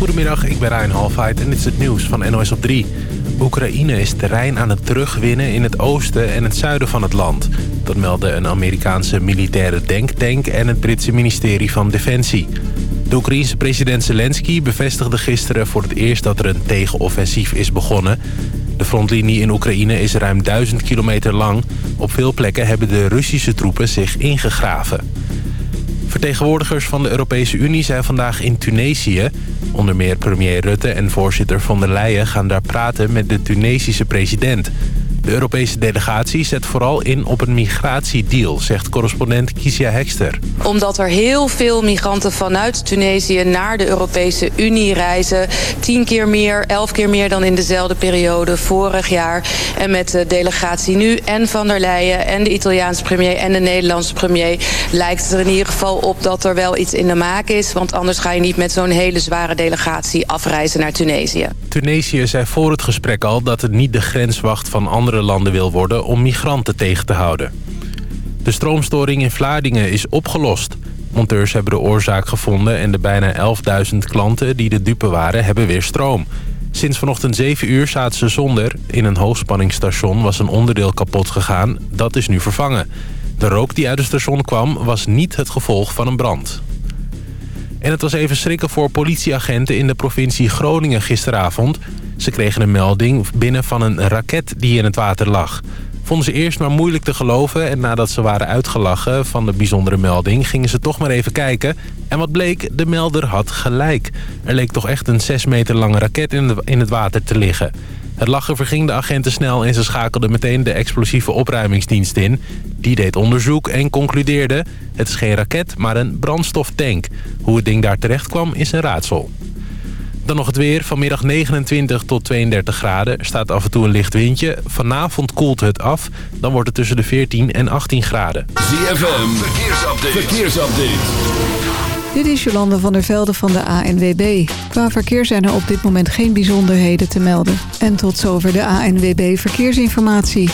Goedemiddag, ik ben Ryan Halfheid en dit is het nieuws van NOS op 3. Oekraïne is terrein aan het terugwinnen in het oosten en het zuiden van het land. Dat melden een Amerikaanse militaire denktank en het Britse ministerie van Defensie. De Oekraïense president Zelensky bevestigde gisteren voor het eerst dat er een tegenoffensief is begonnen. De frontlinie in Oekraïne is ruim 1000 kilometer lang. Op veel plekken hebben de Russische troepen zich ingegraven. Vertegenwoordigers van de Europese Unie zijn vandaag in Tunesië. Onder meer premier Rutte en voorzitter von der Leyen gaan daar praten met de Tunesische president. De Europese delegatie zet vooral in op een migratiedeal, zegt correspondent Kisia Hekster. Omdat er heel veel migranten vanuit Tunesië naar de Europese Unie reizen. Tien keer meer, elf keer meer dan in dezelfde periode vorig jaar. En met de delegatie nu en Van der Leyen en de Italiaanse premier en de Nederlandse premier... lijkt het er in ieder geval op dat er wel iets in de maak is. Want anders ga je niet met zo'n hele zware delegatie afreizen naar Tunesië. Tunesië zei voor het gesprek al dat het niet de grenswacht van andere landen wil worden om migranten tegen te houden. De stroomstoring in Vlaardingen is opgelost. Monteurs hebben de oorzaak gevonden en de bijna 11.000 klanten die de dupe waren hebben weer stroom. Sinds vanochtend 7 uur zaten ze zonder. In een hoogspanningsstation was een onderdeel kapot gegaan. Dat is nu vervangen. De rook die uit het station kwam was niet het gevolg van een brand. En het was even schrikken voor politieagenten in de provincie Groningen gisteravond. Ze kregen een melding binnen van een raket die in het water lag. Vonden ze eerst maar moeilijk te geloven en nadat ze waren uitgelachen van de bijzondere melding... gingen ze toch maar even kijken. En wat bleek, de melder had gelijk. Er leek toch echt een 6 meter lange raket in, het water te liggen. Het lachen verging de agenten snel en ze schakelden meteen de explosieve opruimingsdienst in. Die deed onderzoek en concludeerde... het is geen raket, maar een brandstoftank. Hoe het ding daar terecht kwam is een raadsel. Dan nog het weer. Vanmiddag 29 tot 32 graden. Staat af en toe een licht windje. Vanavond koelt het af. Dan wordt het tussen de 14 en 18 graden. ZFM. Verkeersupdate. Verkeersupdate. Dit is Jolande van der Velde van de ANWB. Qua verkeer zijn er op dit moment geen bijzonderheden te melden. En tot zover de ANWB Verkeersinformatie.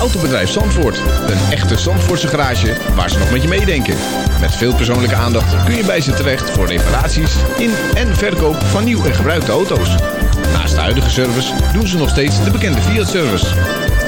Autobedrijf Zandvoort. Een echte Zandvoortse garage waar ze nog met je meedenken. Met veel persoonlijke aandacht kun je bij ze terecht voor reparaties in en verkoop van nieuw en gebruikte auto's. Naast de huidige service doen ze nog steeds de bekende Fiat-service.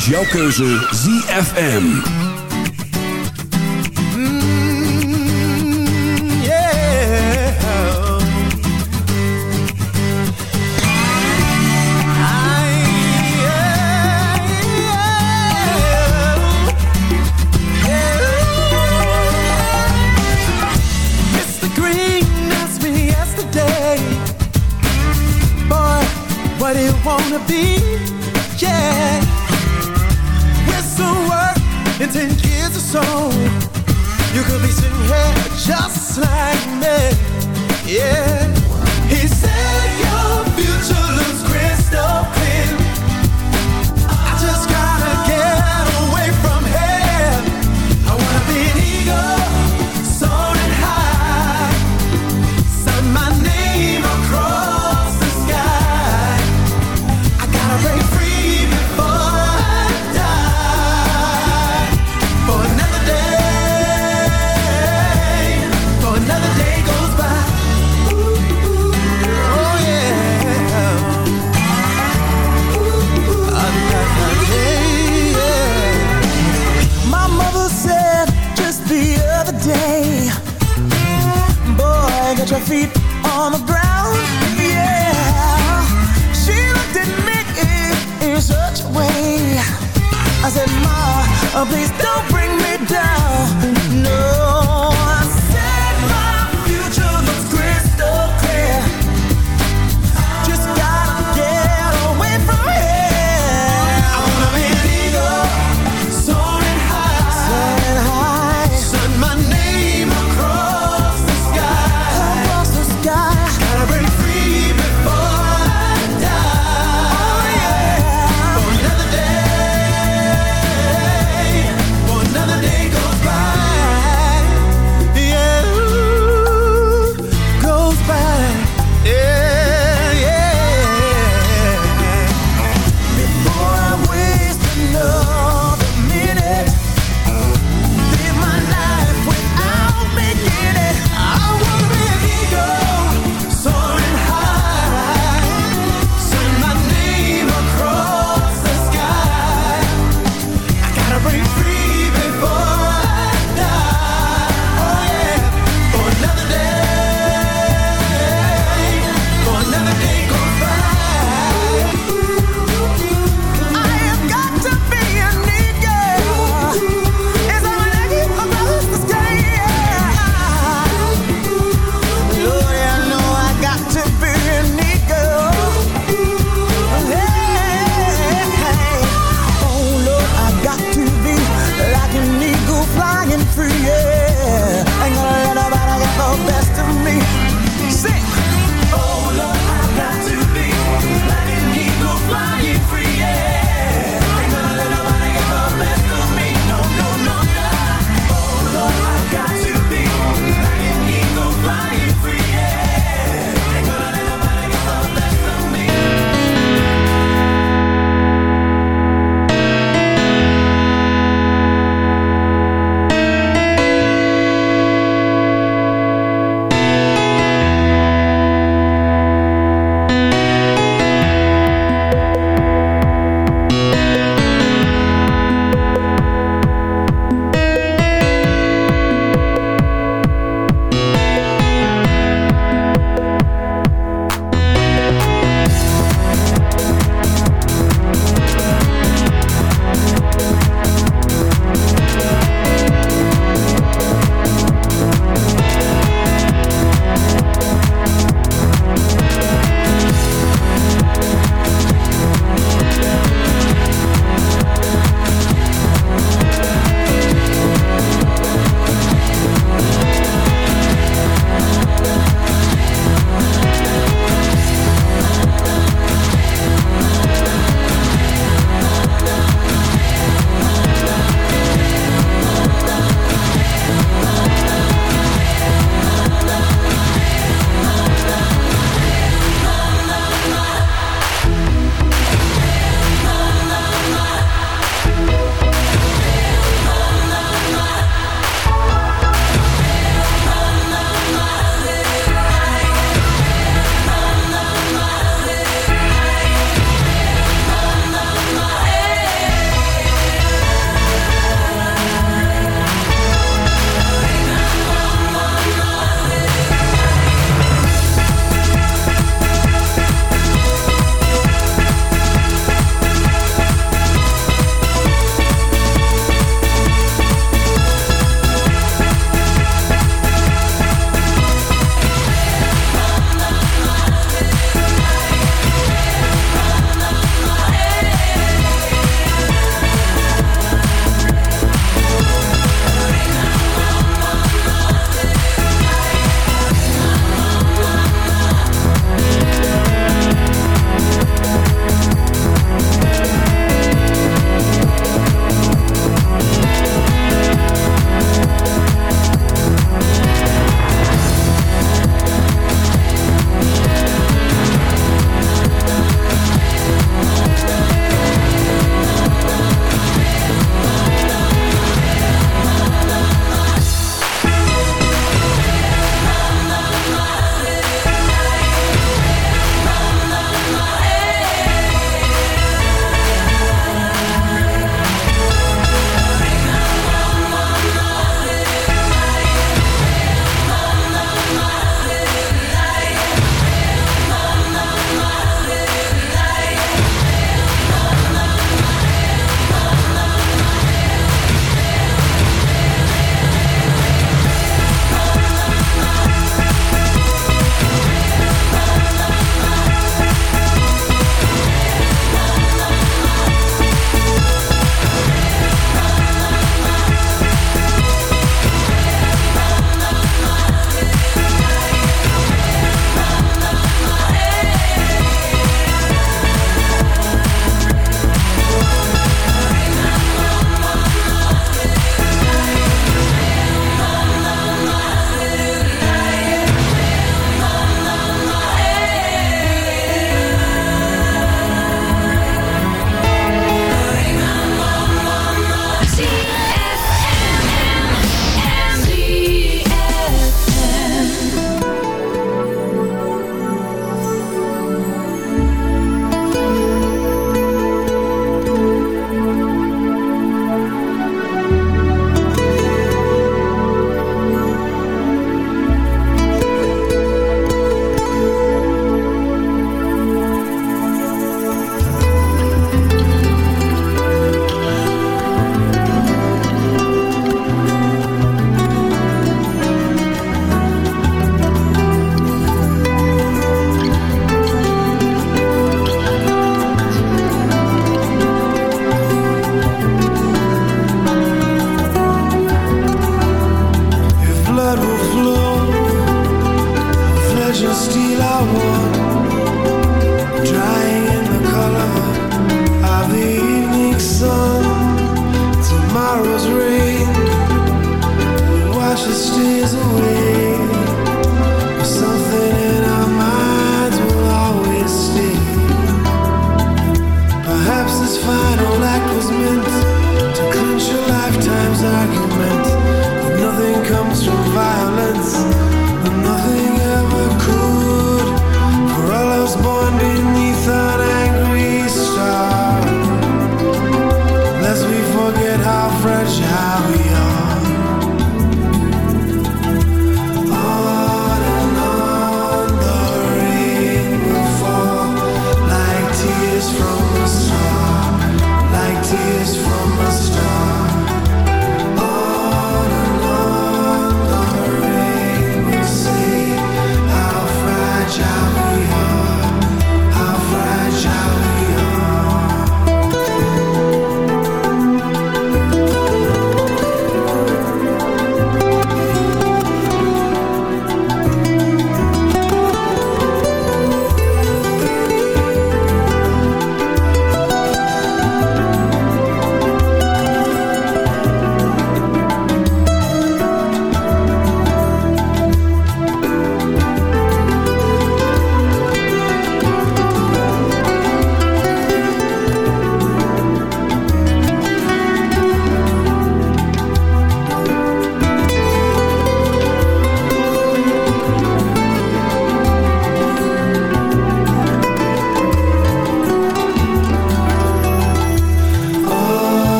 is jouw keuze ZFM. Mr. Green asked me yesterday, Boy, what do you wanna be? Yeah ten years or so, you could be sitting here just like me. Yeah. I said, Ma, oh, please don't bring me down.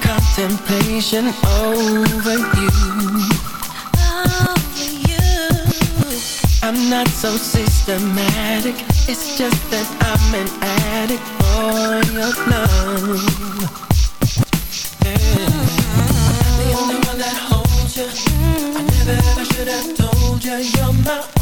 Contemplation over you. Over you. I'm not so systematic. It's just that I'm an addict for your love. Yeah. The only one that holds you. I never ever should have told you you're my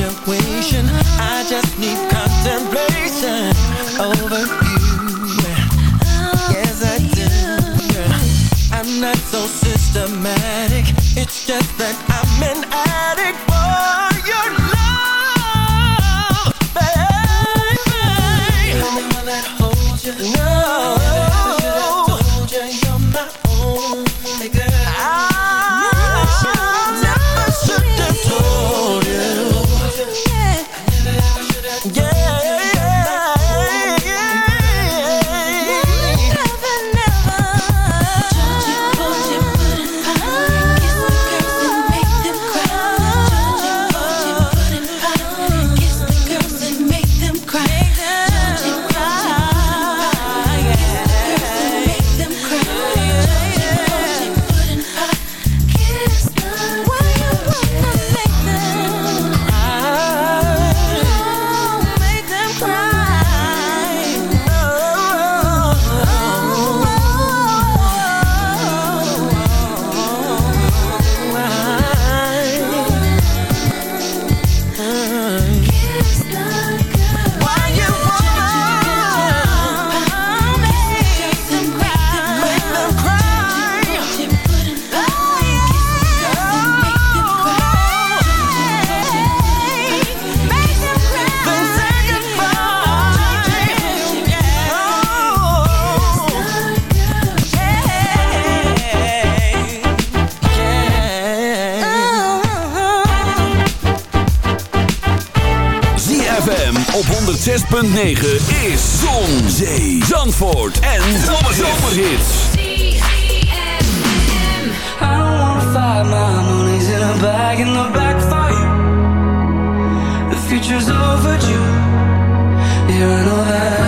situation I just need contemplation over you. Yes, I do. I'm not so systematic. It's just that hits. Don't wanna fight my money's in a bag in the. The future's overdue. Yeah, I know that.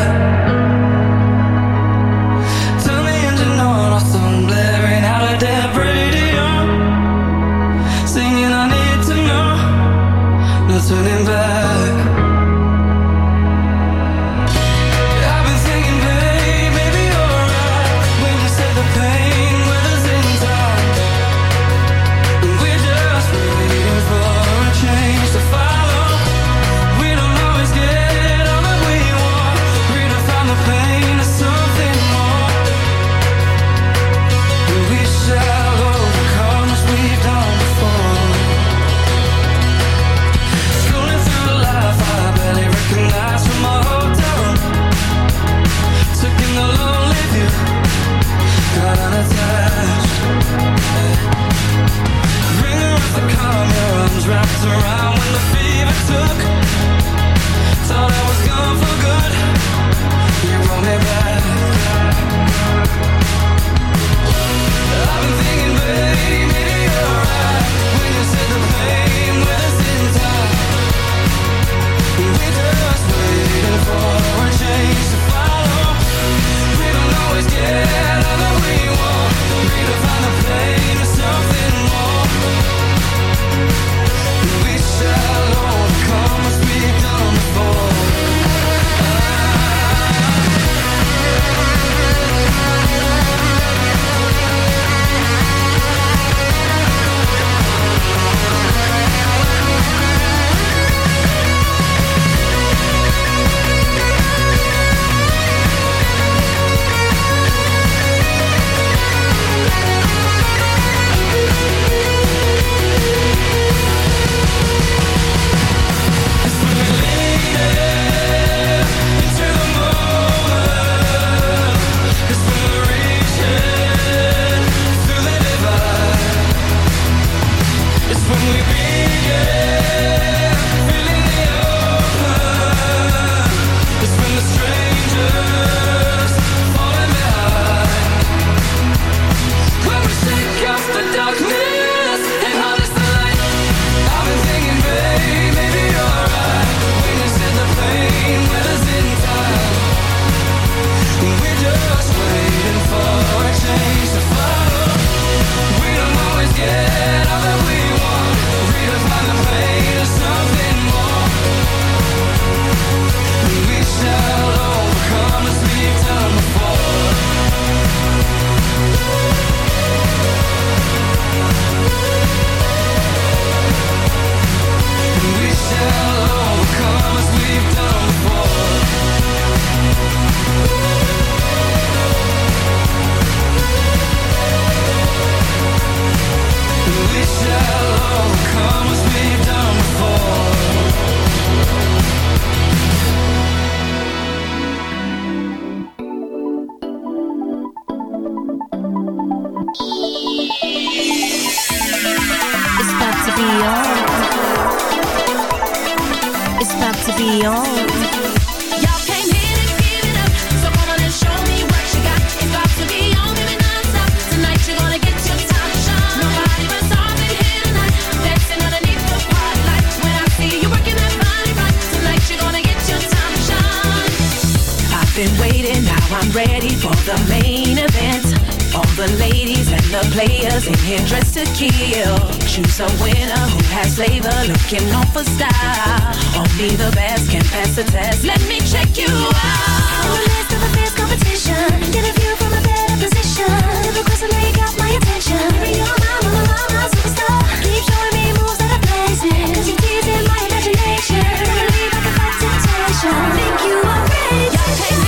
the players in here dressed to kill. Choose a winner who has flavor, looking on for style. Only the best can pass the test. Let me check you out. I'm the last of a fierce competition. Get a view from a better position. Never cross and they got my attention. You're my, my, my, my superstar. Keep showing me moves that are blazing. You're teasing my imagination. Never leave like a fat temptation. You are rich.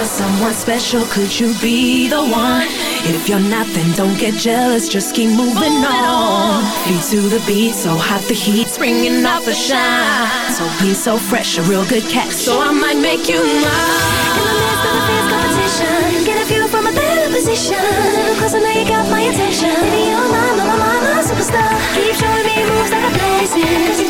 for someone special, could you be the one? If you're not, then don't get jealous, just keep moving on. Feet to the beat, so hot the heat's springing off the shine. So clean, so fresh, a real good catch, so I might make you mine. In the midst of a fierce competition, get a view from a better position. Cause little closer, now you got my attention. Baby, you're my, my, my, my, my superstar. Keep showing me moves like a blazing.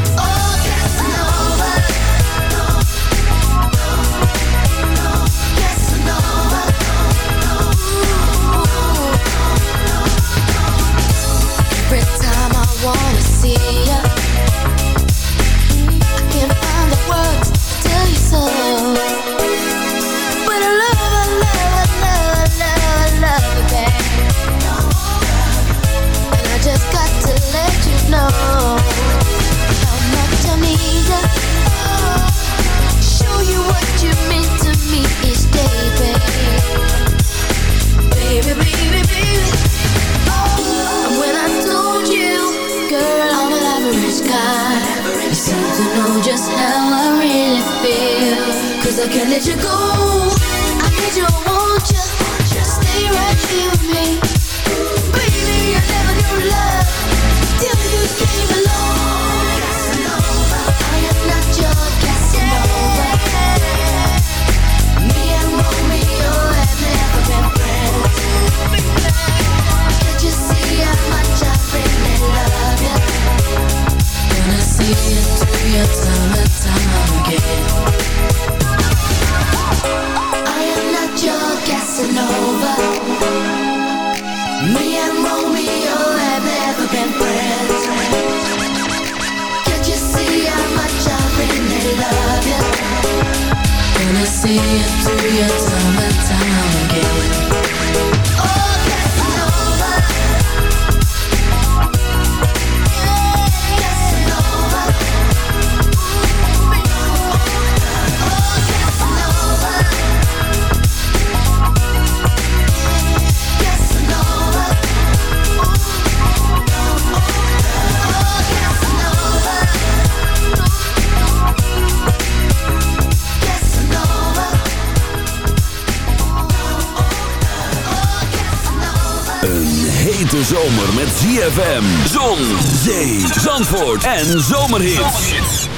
en zomerhits.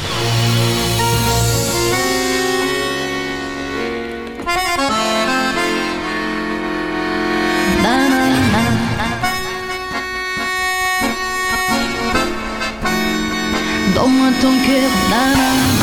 Donne ton cœur,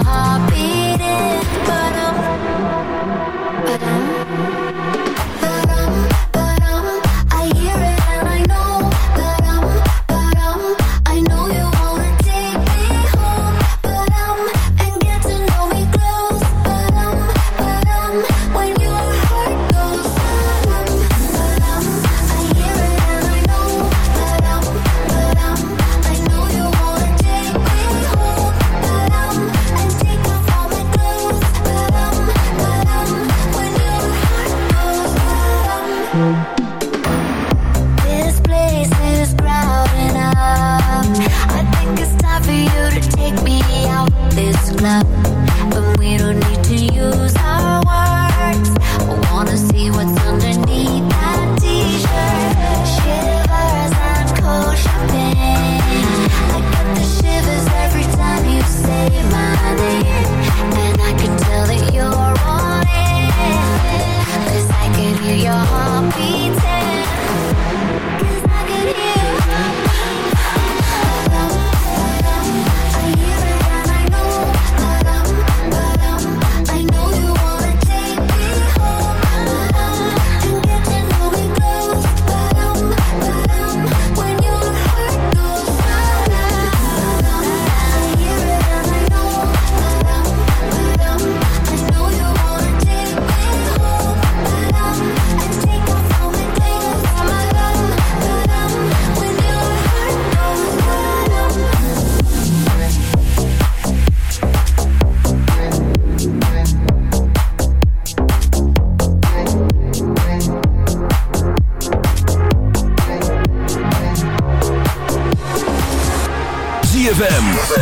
heart